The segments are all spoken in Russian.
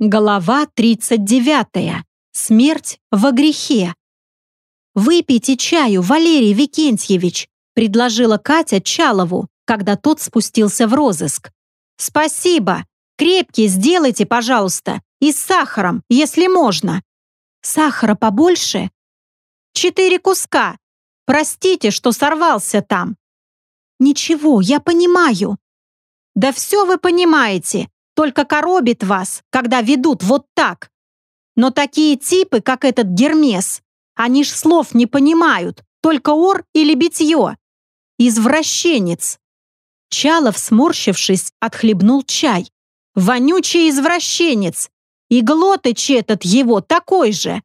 Голова 39. Смерть во грехе. «Выпейте чаю, Валерий Викентьевич», предложила Катя Чалову, когда тот спустился в розыск. «Спасибо. Крепкий сделайте, пожалуйста, и с сахаром, если можно». «Сахара побольше?» «Четыре куска. Простите, что сорвался там». «Ничего, я понимаю». «Да все вы понимаете только коробит вас, когда ведут вот так. Но такие типы, как этот Гермес, они ж слов не понимают, только ор или битье. Извращенец. Чалов, сморщившись, отхлебнул чай. Вонючий извращенец. И глотыч этот его такой же.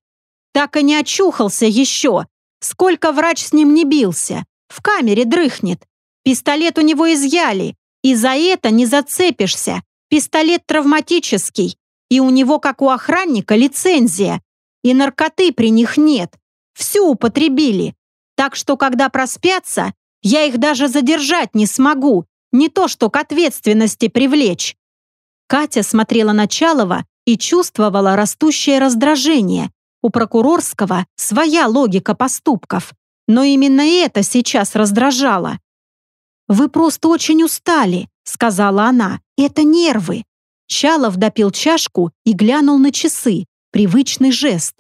Так и не очухался еще. Сколько врач с ним не бился. В камере дрыхнет. Пистолет у него изъяли. И за это не зацепишься. Пистолет травматический, и у него, как у охранника, лицензия. И наркоты при них нет. Всю употребили. Так что, когда проспятся, я их даже задержать не смогу, не то что к ответственности привлечь. Катя смотрела на Чалова и чувствовала растущее раздражение. У прокурорского своя логика поступков. Но именно это сейчас раздражало. «Вы просто очень устали», — сказала она. «Это нервы». Чалов допил чашку и глянул на часы. Привычный жест.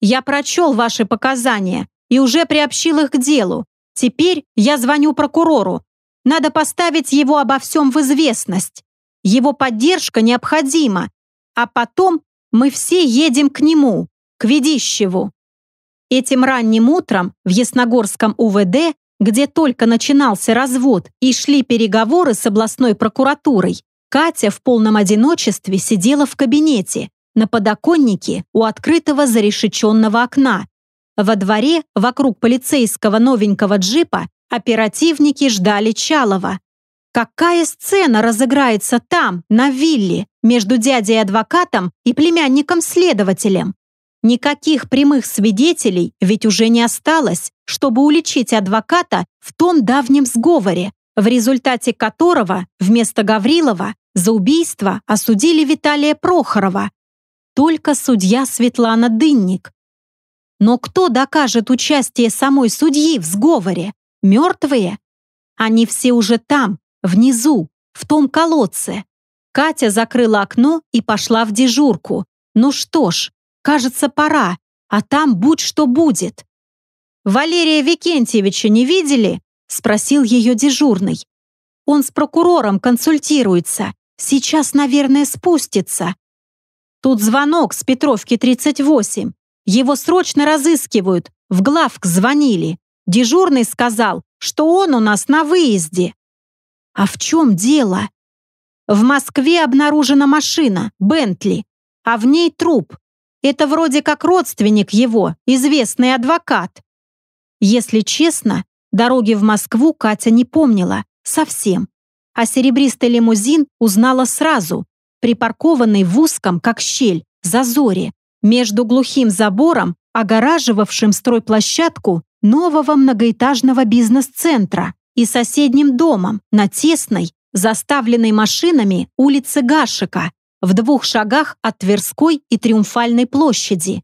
«Я прочел ваши показания и уже приобщил их к делу. Теперь я звоню прокурору. Надо поставить его обо всем в известность. Его поддержка необходима. А потом мы все едем к нему, к Ведищеву». Этим ранним утром в Ясногорском УВД где только начинался развод и шли переговоры с областной прокуратурой, Катя в полном одиночестве сидела в кабинете, на подоконнике у открытого зарешеченного окна. Во дворе, вокруг полицейского новенького джипа, оперативники ждали Чалова. Какая сцена разыграется там, на вилле, между дядей-адвокатом и племянником-следователем? Никаких прямых свидетелей ведь уже не осталось, чтобы уличить адвоката в том давнем сговоре, в результате которого вместо Гаврилова за убийство осудили Виталия Прохорова. Только судья Светлана Дынник. Но кто докажет участие самой судьи в сговоре? Мертвые? Они все уже там, внизу, в том колодце. Катя закрыла окно и пошла в дежурку. Ну что ж, Кажется, пора, а там будь что будет. «Валерия Викентьевича не видели?» — спросил ее дежурный. «Он с прокурором консультируется. Сейчас, наверное, спустится». «Тут звонок с Петровки 38. Его срочно разыскивают. В главк звонили. Дежурный сказал, что он у нас на выезде». «А в чем дело?» «В Москве обнаружена машина, Бентли, а в ней труп. Это вроде как родственник его, известный адвокат. Если честно, дороги в Москву Катя не помнила. Совсем. А серебристый лимузин узнала сразу, припаркованный в узком, как щель, зазоре, между глухим забором, огораживавшим стройплощадку нового многоэтажного бизнес-центра и соседним домом на тесной, заставленной машинами улице Гашика, в двух шагах от Тверской и Триумфальной площади.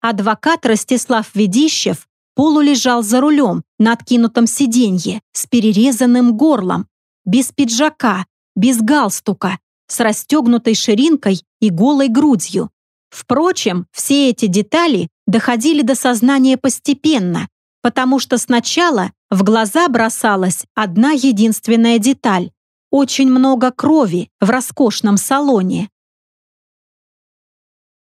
Адвокат Ростислав Ведищев полулежал за рулем на откинутом сиденье с перерезанным горлом, без пиджака, без галстука, с расстегнутой ширинкой и голой грудью. Впрочем, все эти детали доходили до сознания постепенно, потому что сначала в глаза бросалась одна единственная деталь очень много крови в роскошном салоне.